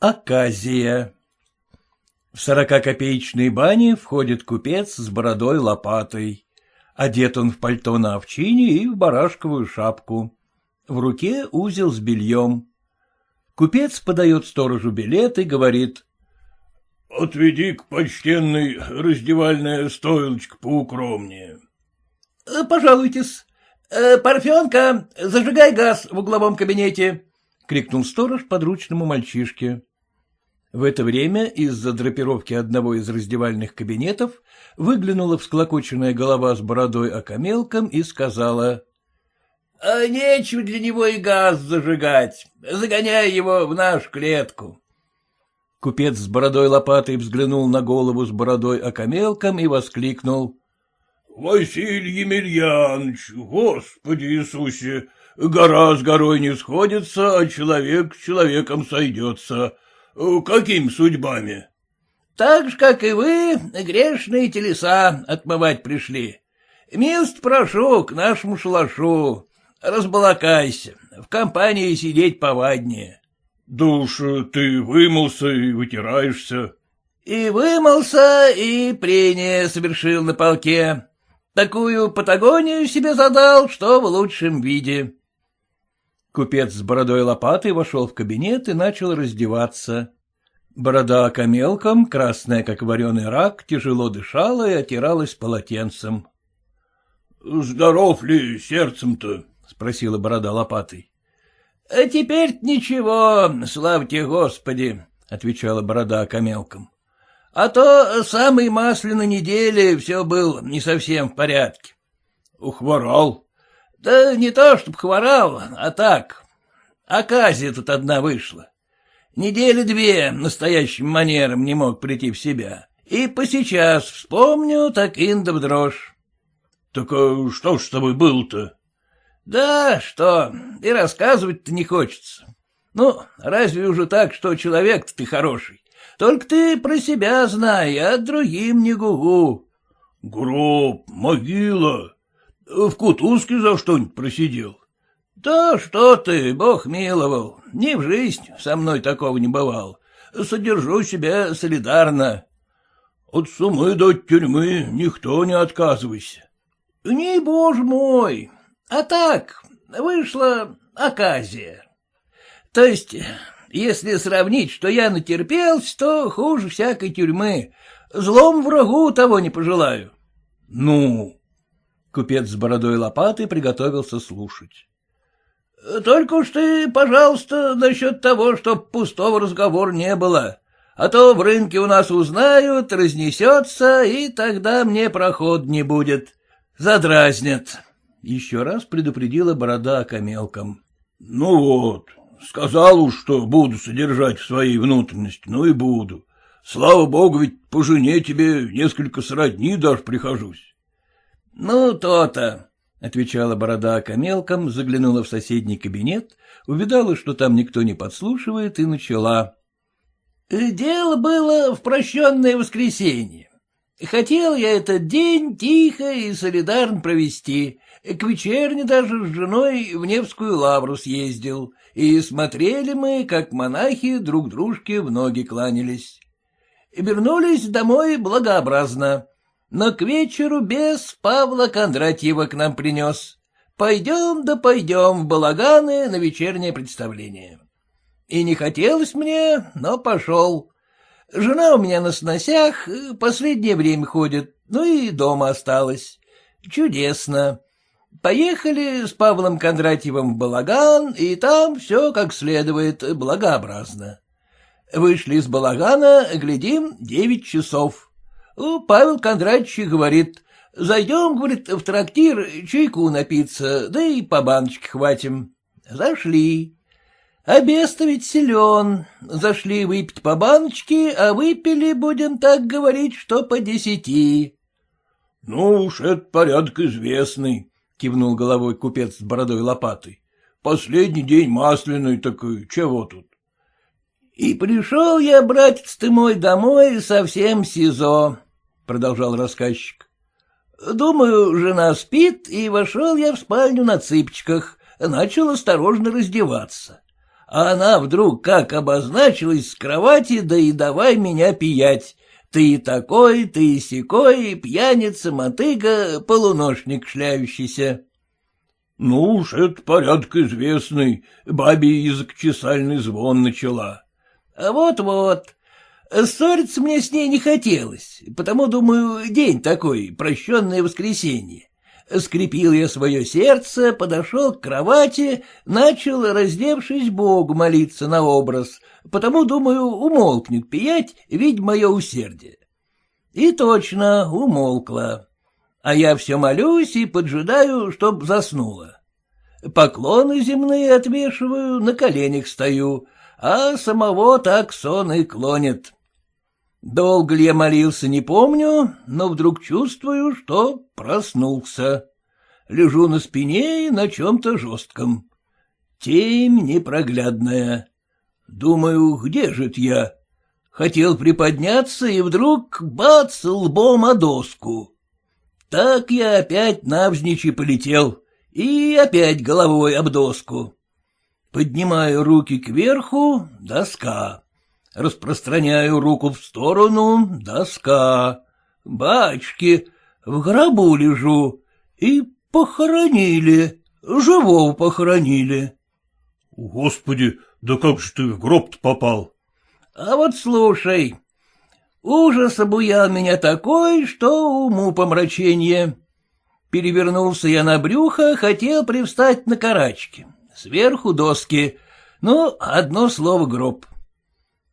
Аказия В сорокакопеечной бане входит купец с бородой лопатой. Одет он в пальто на овчине и в барашковую шапку. В руке узел с бельем. Купец подает сторожу билет и говорит. — Отведи к почтенной раздевальная стойлочка поукромнее. — Пожалуйтесь. Э, Парфенка, зажигай газ в угловом кабинете, — крикнул сторож подручному мальчишке. В это время из-за драпировки одного из раздевальных кабинетов выглянула всклокоченная голова с бородой окамелком и сказала. — А нечего для него и газ зажигать. Загоняй его в нашу клетку. Купец с бородой лопатой взглянул на голову с бородой окамелком и воскликнул. — Василий Емельянович, Господи Иисусе, гора с горой не сходится, а человек с человеком сойдется. — Какими судьбами? — Так же, как и вы, грешные телеса отмывать пришли. Милость прошу к нашему шалашу. Разбалакайся, в компании сидеть поваднее. — Да уж ты вымылся и вытираешься. — И вымылся, и прение совершил на полке. Такую патагонию себе задал, что в лучшем виде. Купец с бородой лопатой вошел в кабинет и начал раздеваться. Борода окамелком, красная, как вареный рак, тяжело дышала и отиралась полотенцем. — Здоров ли сердцем-то? — спросила борода лопатой. — А теперь ничего, славьте Господи, — отвечала борода окамелком. — А то самый масляной недели все был не совсем в порядке. — Ухворал? Да не то, чтоб хворал, а так. Оказия тут одна вышла. Недели две настоящим манером не мог прийти в себя. И по сейчас вспомню, так инда в дрожь. — Так а что ж с тобой было-то? — Да, что, и рассказывать-то не хочется. Ну, разве уже так, что человек-то ты хороший? Только ты про себя знай, а другим не гугу. — Гроб, могила. В кутузке за что-нибудь просидел? — Да что ты, бог миловал, ни в жизнь со мной такого не бывало. Содержу себя солидарно. — От сумы до тюрьмы никто не отказывайся. — Не, боже мой, а так, вышла оказия. То есть, если сравнить, что я натерпелся, то хуже всякой тюрьмы. Злом врагу того не пожелаю. — Ну? Купец с бородой лопаты приготовился слушать. — Только уж ты, пожалуйста, насчет того, чтоб пустого разговора не было, а то в рынке у нас узнают, разнесется, и тогда мне проход не будет. Задразнят. Еще раз предупредила борода окамелком. — Ну вот, сказал уж, что буду содержать в своей внутренности, ну и буду. Слава богу, ведь по жене тебе несколько сродни даже прихожусь. — Ну, то-то, — отвечала борода окамелком, заглянула в соседний кабинет, увидала, что там никто не подслушивает, и начала. — Дело было в прощенное воскресенье. Хотел я этот день тихо и солидарно провести. К вечерне даже с женой в Невскую лавру съездил, и смотрели мы, как монахи друг дружке в ноги кланялись. Вернулись домой благообразно но к вечеру без Павла Кондратьева к нам принес. Пойдем да пойдем в балаганы на вечернее представление. И не хотелось мне, но пошел. Жена у меня на сносях, последнее время ходит, ну и дома осталась. Чудесно. Поехали с Павлом Кондратьевым в балаган, и там все как следует, благообразно. Вышли из балагана, глядим, девять часов. Павел Кондратьевич говорит, зайдем, говорит, в трактир чайку напиться, да и по баночке хватим. Зашли. А без ведь силен. Зашли выпить по баночке, а выпили, будем так говорить, что по десяти. — Ну уж это порядок известный, — кивнул головой купец с бородой лопатой. — Последний день масляный, так чего тут? — И пришел я, братец ты мой, домой совсем сизо продолжал рассказчик. Думаю, жена спит, и вошел я в спальню на цыпочках, начал осторожно раздеваться. а она вдруг как обозначилась с кровати, да и давай меня пиять. Ты такой, ты сякой, пьяница, мотыга, полуношник шляющийся. — Ну уж это порядок известный, бабе язык чесальный звон начала. «А — Вот-вот. Ссориться мне с ней не хотелось, потому, думаю, день такой, прощенное воскресенье. Скрепил я свое сердце, подошел к кровати, начал, раздевшись, Богу молиться на образ, потому, думаю, умолкнет пиять, видь мое усердие. И точно умолкла. А я все молюсь и поджидаю, чтоб заснула. Поклоны земные отвешиваю, на коленях стою, а самого так сон и клонит. Долго ли я молился, не помню, но вдруг чувствую, что проснулся. Лежу на спине и на чем-то жестком. Темь непроглядная. Думаю, где же я? Хотел приподняться, и вдруг бац лбом о доску. Так я опять навзничь полетел, и опять головой об доску. Поднимаю руки кверху — доска. Распространяю руку в сторону — доска. Бачки, в гробу лежу, и похоронили, живого похоронили. — Господи, да как же ты в гроб-то попал? — А вот слушай, ужас обуял меня такой, что уму помрачение. Перевернулся я на брюхо, хотел привстать на карачки. Сверху доски, ну, одно слово гроб.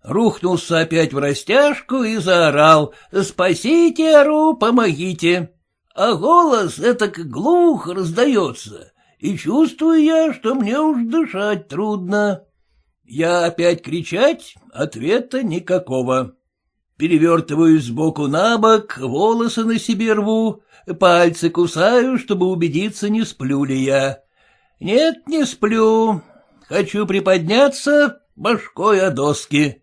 Рухнулся опять в растяжку и заорал «Спасите, ору, помогите!» А голос это глухо раздается, и чувствую я, что мне уж дышать трудно. Я опять кричать, ответа никакого. Перевертываюсь сбоку на бок, волосы на себе рву, пальцы кусаю, чтобы убедиться, не сплю ли я. Нет, не сплю. Хочу приподняться башкой о доски.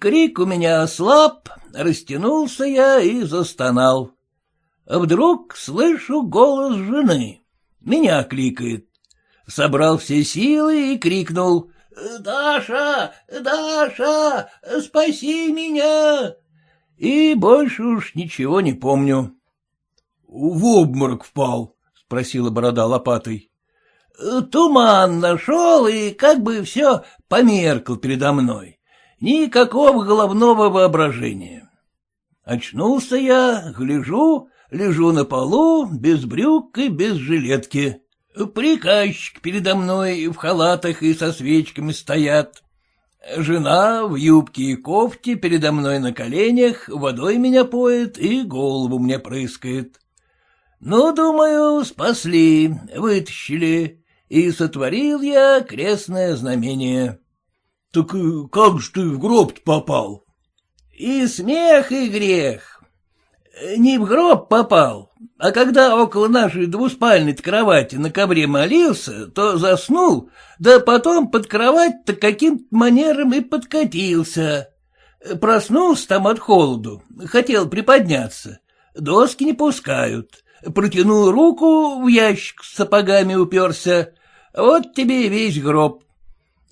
Крик у меня ослаб, растянулся я и застонал. Вдруг слышу голос жены. Меня кликает. Собрал все силы и крикнул. «Даша! Даша! Спаси меня!» И больше уж ничего не помню. — В обморок впал, — спросила борода лопатой. — Туман нашел и как бы все померкл передо мной. Никакого головного воображения. Очнулся я, гляжу, лежу на полу, без брюк и без жилетки. Приказчик передо мной в халатах и со свечками стоят. Жена в юбке и кофте передо мной на коленях, водой меня поет и голову мне прыскает. Ну, думаю, спасли, вытащили, и сотворил я крестное знамение. — Так как же ты в гроб попал? — И смех, и грех. Не в гроб попал, а когда около нашей двуспальной кровати на ковре молился, то заснул, да потом под кровать-то каким-то манером и подкатился. Проснулся там от холоду, хотел приподняться. Доски не пускают. Протянул руку, в ящик с сапогами уперся. Вот тебе весь гроб.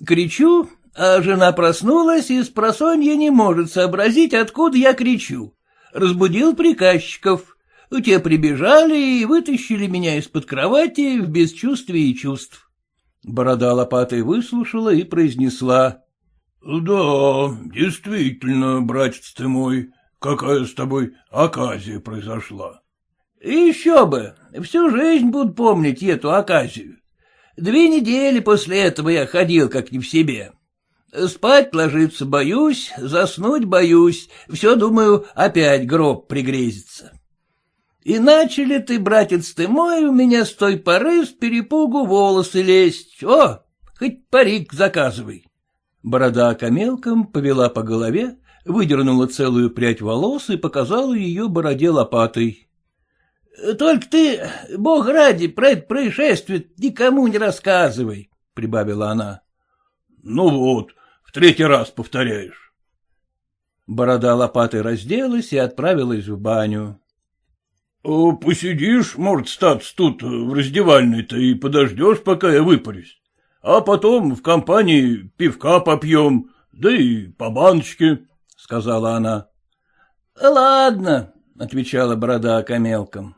Кричу, а жена проснулась и с просонья не может сообразить, откуда я кричу. Разбудил приказчиков. Те прибежали и вытащили меня из-под кровати в бесчувствии чувств. Борода лопатой выслушала и произнесла. — Да, действительно, братец ты мой, какая с тобой оказия произошла. — Еще бы, всю жизнь буду помнить эту оказию. Две недели после этого я ходил как не в себе. Спать ложиться боюсь, заснуть боюсь, все, думаю, опять гроб пригрезится. И начали ты, братец ты мой, у меня с той поры с перепугу волосы лезть. О, хоть парик заказывай. Борода камелком повела по голове, выдернула целую прядь волос и показала ее бороде лопатой. — Только ты, бог ради, про это происшествие никому не рассказывай, — прибавила она. — Ну вот, в третий раз повторяешь. Борода лопатой разделась и отправилась в баню. — Посидишь, может, статься тут в раздевальной-то и подождешь, пока я выпарюсь. а потом в компании пивка попьем, да и по баночке, — сказала она. — Ладно, — отвечала борода окамелком.